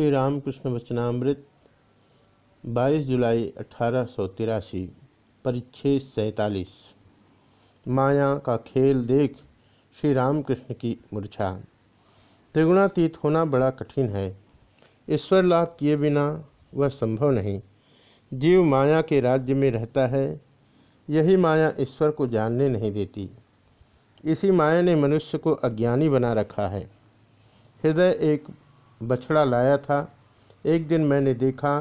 श्री रामकृष्ण वचनामृत 22 जुलाई अठारह परिच्छेद सैतालीस। माया का खेल देख श्री रामकृष्ण की मूर्छा। त्रिगुणातीत होना बड़ा कठिन है। ईश्वर लाभ किए बिना वह संभव नहीं। जीव माया के राज्य में रहता है, यही माया ईश्वर को जानने नहीं देती। इसी माया ने मनुष्य को अज्ञानी बना रखा है। हृदय एक बछड़ा लाया था। एक दिन मैंने देखा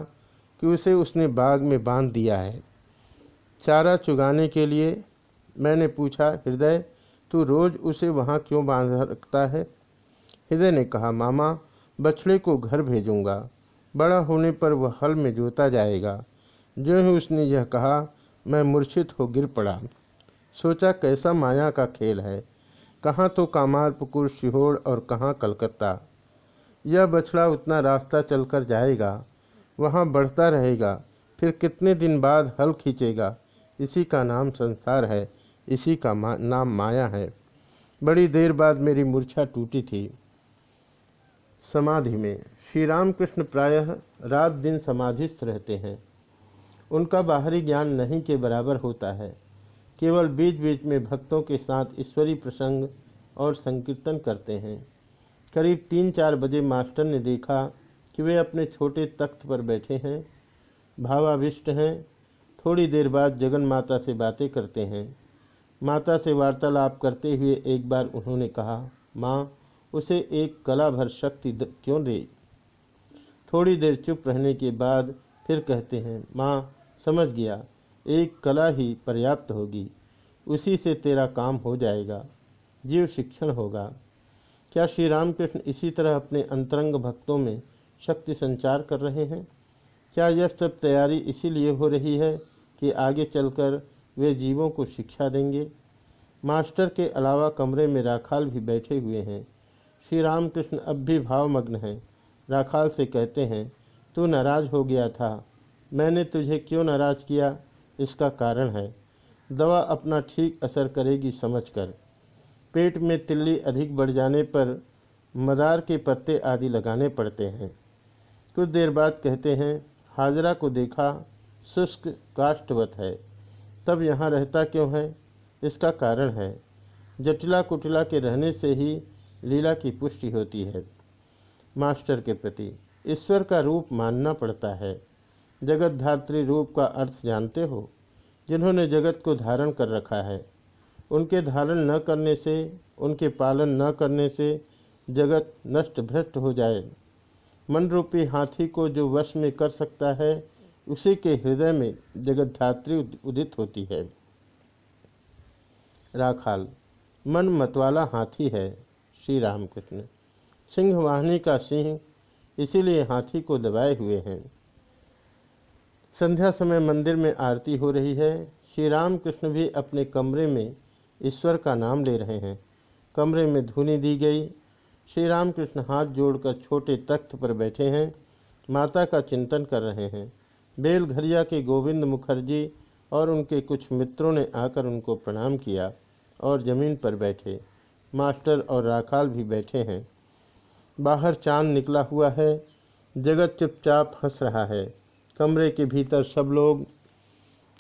कि उसे उसने बाग में बाँध दिया है। चारा चुगाने के लिए मैंने पूछा, हृदय, तू रोज़ उसे वहाँ क्यों बाँध रखता है? हृदय ने कहा, मामा, बछड़े को घर भेजूँगा। बड़ा होने पर वह हल में जोता जाएगा। जो ही उसने यह कहा, मैं मूर्छित हो गिर पड़ा। सोचा, कैसा माया का खेल है। कहाँ तो कामारपुकुर शिहोर और कहाँ कलकत्ता। यह बछड़ा उतना रास्ता चलकर जाएगा वहाँ बढ़ता रहेगा फिर कितने दिन बाद हल खींचेगा। इसी का नाम संसार है इसी का मा, नाम माया है। बड़ी देर बाद मेरी मूर्छा टूटी थी। समाधि में श्री रामकृष्ण प्रायः रात दिन समाधिस्थ रहते हैं। उनका बाहरी ज्ञान नहीं के बराबर होता है। केवल बीच बीच में भक्तों के साथ ईश्वरी प्रसंग और संकीर्तन करते हैं। करीब तीन चार बजे मास्टर ने देखा कि वे अपने छोटे तख्त पर बैठे हैं भावाविष्ट हैं, थोड़ी देर बाद जगन माता से बातें करते हैं। माता से वार्तालाप करते हुए एक बार उन्होंने कहा, माँ, उसे एक कला भर शक्ति क्यों दे? थोड़ी देर चुप रहने के बाद फिर कहते हैं, माँ, समझ गया, एक कला ही पर्याप्त होगी, उसी से तेरा काम हो जाएगा, जीव शिक्षण होगा। क्या श्री रामकृष्ण इसी तरह अपने अंतरंग भक्तों में शक्ति संचार कर रहे हैं? क्या यह सब तैयारी इसीलिए हो रही है कि आगे चलकर वे जीवों को शिक्षा देंगे? मास्टर के अलावा कमरे में राखाल भी बैठे हुए हैं। श्री रामकृष्ण अब भी भावमग्न हैं। राखाल से कहते हैं, तू नाराज़ हो गया था। मैंने तुझे क्यों नाराज़ किया? इसका कारण है। दवा अपना ठीक असर करेगी समझकर। पेट में तिल्ली अधिक बढ़ जाने पर मदार के पत्ते आदि लगाने पड़ते हैं। कुछ देर बाद कहते हैं, हाजरा को देखा, शुष्क काष्ठवत है। तब यहाँ रहता क्यों है? इसका कारण है। जटिला कुटिला के रहने से ही लीला की पुष्टि होती है। मास्टर के प्रति, ईश्वर का रूप मानना पड़ता है। जगत धात्री रूप का अर्थ जानते हो? जिन्होंने जगत को धारण कर रखा है। उनके धारण न करने से, उनके पालन न करने से जगत नष्ट भ्रष्ट हो जाए। मन रूपी हाथी को जो वश में कर सकता है, उसी के हृदय में जगत धात्री उदित होती है। राखाल, मन मतवाला हाथी है, श्री रामकृष्ण। सिंह वाहनी का सिंह इसीलिए हाथी को दबाए हुए हैं। संध्या समय मंदिर में आरती हो रही है। श्री राम कृष्ण भी अपने कमरे में ईश्वर का नाम ले रहे हैं। कमरे में धुनी दी गई। श्री राम कृष्ण हाथ जोड़कर छोटे तख्त पर बैठे हैं। माता का चिंतन कर रहे हैं। बेलघरिया के गोविंद मुखर्जी और उनके कुछ मित्रों ने आकर उनको प्रणाम किया और ज़मीन पर बैठे। मास्टर और राखाल भी बैठे हैं। बाहर चाँद निकला हुआ है। जगत चुपचाप हंस रहा है। कमरे के भीतर सब लोग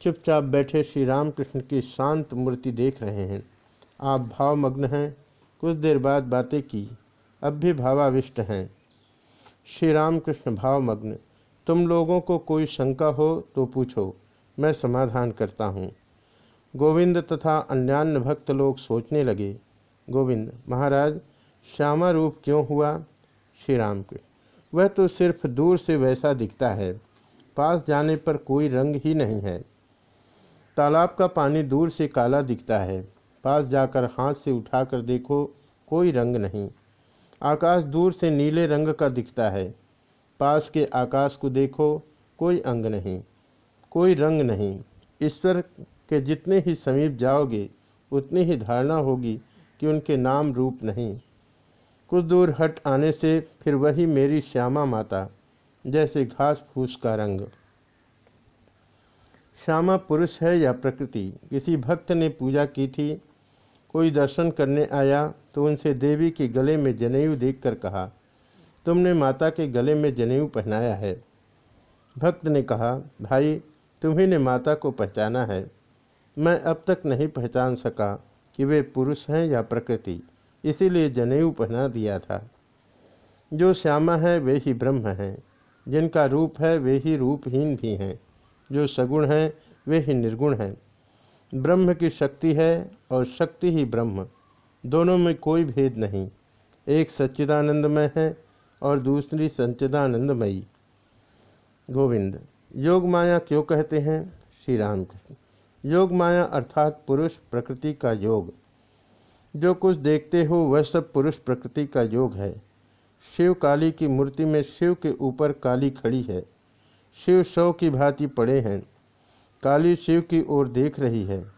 चुपचाप बैठे श्री रामकृष्ण की शांत मूर्ति देख रहे हैं। आप भावमग्न हैं। कुछ देर बाद बातें की। अब भी भावाविष्ट हैं। श्री रामकृष्ण भावमग्न, तुम लोगों को कोई शंका हो तो पूछो। मैं समाधान करता हूँ। गोविंद तथा अन्यान्य भक्त लोग सोचने लगे। गोविंद, महाराज श्यामा रूप क्यों हुआ? श्री राम के वह तो सिर्फ़ दूर से वैसा दिखता है। पास जाने पर कोई रंग ही नहीं है। तालाब का पानी दूर से काला दिखता है। पास जाकर हाथ से उठाकर देखो, कोई रंग नहीं। आकाश दूर से नीले रंग का दिखता है। पास के आकाश को देखो, कोई अंग नहीं। कोई रंग नहीं। ईश्वर के जितने ही समीप जाओगे, उतनी ही धारणा होगी कि उनके नाम रूप नहीं। कुछ दूर हट आने से फिर वही मेरी श्यामा माता, जैसे घास फूस का रंग। श्यामा पुरुष है या प्रकृति? किसी भक्त ने पूजा की थी, कोई दर्शन करने आया तो उनसे देवी के गले में जनेऊ देखकर कहा, तुमने माता के गले में जनेऊ पहनाया है। भक्त ने कहा, भाई, तुम्ही ने माता को पहचाना है। मैं अब तक नहीं पहचान सका कि वे पुरुष हैं या प्रकृति, इसीलिए जनेऊ पहना दिया था। जो श्यामा है, वे ही ब्रह्म हैं। जिनका रूप है, वे ही रूपहीन भी हैं। जो सगुण हैं, वे ही निर्गुण हैं। ब्रह्म की शक्ति है और शक्ति ही ब्रह्म। दोनों में कोई भेद नहीं। एक सच्चिदानंदमय है और दूसरी संचिदानंदमयी। गोविंद, योग माया क्यों कहते हैं? श्री राम योग माया अर्थात पुरुष प्रकृति का योग। जो कुछ देखते हो, वह सब पुरुष प्रकृति का योग है। शिव काली की मूर्ति में शिव के ऊपर काली खड़ी है। शिव शव की भांति पड़े हैं। काली शिव की ओर देख रही है।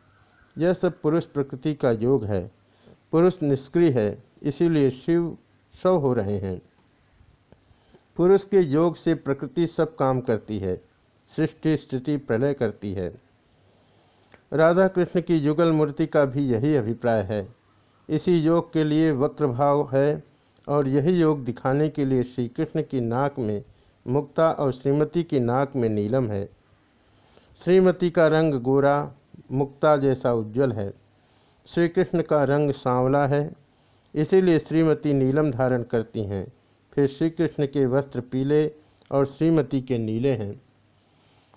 यह सब पुरुष प्रकृति का योग है। पुरुष निष्क्रिय है, इसीलिए शिव शव हो रहे हैं। पुरुष के योग से प्रकृति सब काम करती है, सृष्टि, स्थिति, प्रलय करती है। राधा कृष्ण की युगल मूर्ति का भी यही अभिप्राय है। इसी योग के लिए वक्र भाव है और यही योग दिखाने के लिए श्री कृष्ण की नाक में मुक्ता और श्रीमती की नाक में नीलम है। श्रीमती का रंग गोरा, मुक्ता जैसा उज्जवल है। श्री कृष्ण का रंग सांवला है, इसीलिए श्रीमती नीलम धारण करती हैं। फिर श्री कृष्ण के वस्त्र पीले और श्रीमती के नीले हैं।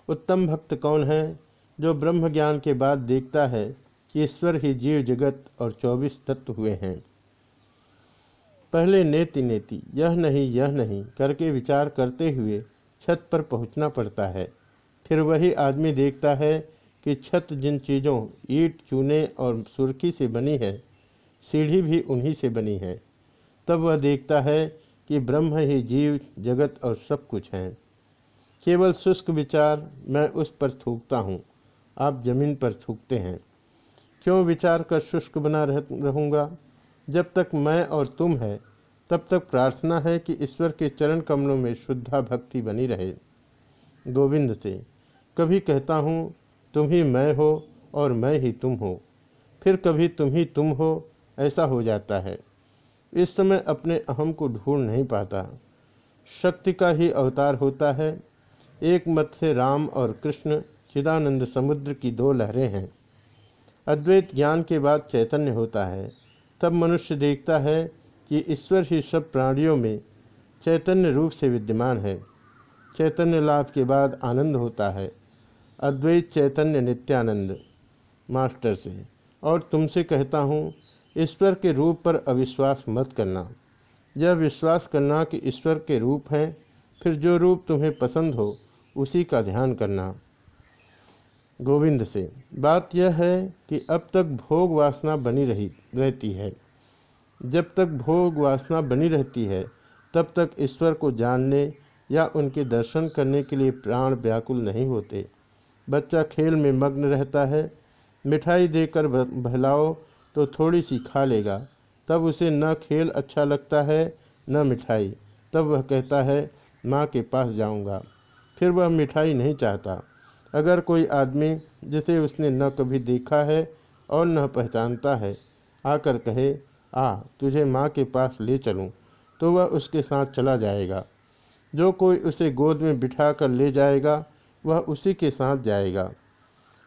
उत्तम भक्त कौन है जो ब्रह्म ज्ञान के बाद देखता है कि ईश्वर ही जीव जगत और चौबीस तत्व हुए हैं? पहले नेति नेति, यह नहीं यह नहीं, करके विचार करते हुए छत पर पहुँचना पड़ता है। फिर वही आदमी देखता है कि छत जिन चीज़ों, ईट, चूने और सुर्खी से बनी है, सीढ़ी भी उन्हीं से बनी है। तब वह देखता है कि ब्रह्म ही जीव, जगत और सब कुछ हैं। केवल शुष्क विचार मैं उस पर थूकता हूँ। आप ज़मीन पर थूकते हैं। क्यों विचार कर शुष्क बना रह, रहूँगा? जब तक मैं और तुम है, तब तक प्रार्थना है कि ईश्वर के चरण कमलों में शुद्धा भक्ति बनी रहे। गोविंद से, कभी कहता हूँ, तुम ही मैं हो और मैं ही तुम हो। फिर कभी तुम ही तुम हो, ऐसा हो जाता है। इस समय अपने अहम को ढूंढ नहीं पाता। शक्ति का ही अवतार होता है। एक मत से राम और कृष्ण चिदानंद समुद्र की दो लहरें हैं। अद्वैत ज्ञान के बाद चैतन्य होता है। तब मनुष्य देखता है कि ईश्वर ही सब प्राणियों में चैतन्य रूप से विद्यमान है। चैतन्य लाभ के बाद आनंद होता है। अद्वैत चैतन्य नित्यानंद, मास्टर से। और तुमसे कहता हूँ, ईश्वर के रूप पर अविश्वास मत करना। यह विश्वास करना कि ईश्वर के रूप हैं, फिर जो रूप तुम्हें पसंद हो, उसी का ध्यान करना। गोविंद से। बात यह है कि अब तक भोग वासना बनी रही रहती है। जब तक भोग वासना बनी रहती है, तब तक ईश्वर को जानने या उनके दर्शन करने के लिए प्राण व्याकुल नहीं होते। बच्चा खेल में मग्न रहता है। मिठाई देकर बहलाओ तो थोड़ी सी खा लेगा। तब उसे न खेल अच्छा लगता है, न मिठाई। तब वह कहता है, माँ के पास जाऊँगा। फिर वह मिठाई नहीं चाहता। अगर कोई आदमी जिसे उसने न कभी देखा है और न पहचानता है, आकर कहे, आ, तुझे माँ के पास ले चलूँ तो वह उसके साथ चला जाएगा। जो कोई उसे गोद में बिठा कर ले जाएगा, वह उसी के साथ जाएगा।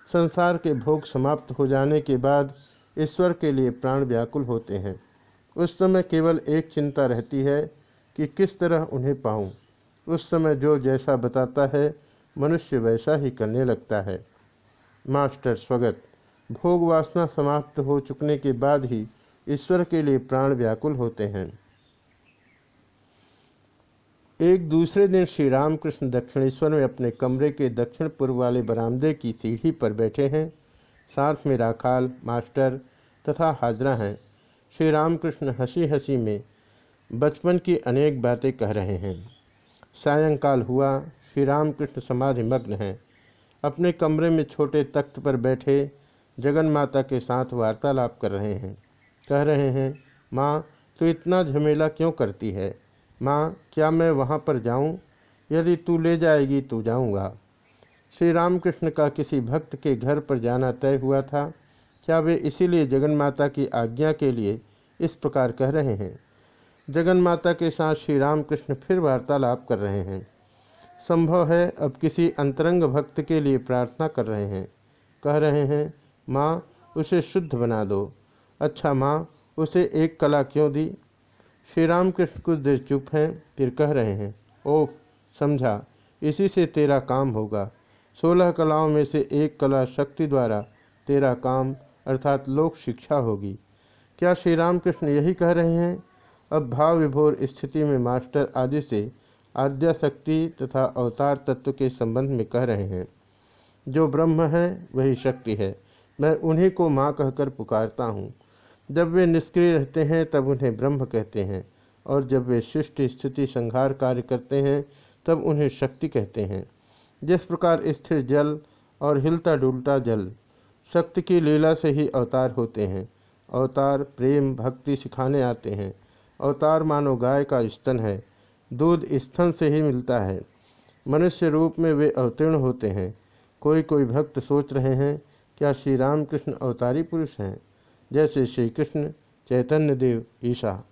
संसार के भोग समाप्त हो जाने के बाद ईश्वर के लिए प्राण व्याकुल होते हैं। उस समय केवल एक चिंता रहती है कि किस तरह उन्हें पाऊँ। उस समय जो जैसा बताता है मनुष्य वैसा ही करने लगता है। मास्टर स्वगत, भोग वासना समाप्त हो चुकने के बाद ही ईश्वर के लिए प्राण व्याकुल होते हैं। एक दूसरे दिन श्री रामकृष्ण दक्षिणेश्वर में अपने कमरे के दक्षिण पूर्व वाले बरामदे की सीढ़ी पर बैठे हैं। साथ में राखाल, मास्टर तथा हाजरा हैं। श्री रामकृष्ण हँसी हँसी में बचपन की अनेक बातें कह रहे हैं। सायंकाल हुआ, श्री रामकृष्ण समाधि मग्न हैं। अपने कमरे में छोटे तख्त पर बैठे जगन माता के साथ वार्तालाप कर रहे हैं। कह रहे हैं, माँ, तू इतना झमेला क्यों करती है? माँ, क्या मैं वहाँ पर जाऊँ? यदि तू ले जाएगी तो जाऊँगा। श्री रामकृष्ण का किसी भक्त के घर पर जाना तय हुआ था। क्या वे इसीलिए जगन माता की आज्ञा के लिए इस प्रकार कह रहे हैं? जगन माता के साथ श्री रामकृष्ण फिर वार्तालाप कर रहे हैं। संभव है अब किसी अंतरंग भक्त के लिए प्रार्थना कर रहे हैं। कह रहे हैं, माँ, उसे शुद्ध बना दो। अच्छा माँ, उसे एक कला क्यों दी? श्री रामकृष्ण कुछ देर चुप हैं, फिर कह रहे हैं, ओह, समझा, इसी से तेरा काम होगा। सोलह कलाओं में से एक कला शक्ति द्वारा तेरा काम, अर्थात लोक शिक्षा होगी। क्या श्री रामकृष्ण यही कह रहे हैं? अब भाव विभोर स्थिति में मास्टर आदि से आद्याशक्ति तथा अवतार तत्व के संबंध में कह रहे हैं। जो ब्रह्म है, वही शक्ति है। मैं उन्हीं को माँ कहकर पुकारता हूँ। जब वे निष्क्रिय रहते हैं, तब उन्हें ब्रह्म कहते हैं। और जब वे शिष्ट स्थिति संहार कार्य करते हैं, तब उन्हें शक्ति कहते हैं। जिस प्रकार स्थिर जल और हिलता डुलता जल, शक्ति की लीला से ही अवतार होते हैं। अवतार, प्रेम, भक्ति सिखाने आते हैं। अवतार मानो गाय का स्तन है, दूध स्तन से ही मिलता है। मनुष्य रूप में वे अवतीर्ण होते हैं। कोई कोई भक्त सोच रहे हैं, क्या श्री राम कृष्ण अवतारी पुरुष हैं? जैसे श्री कृष्ण, चैतन्य देव, ईशा।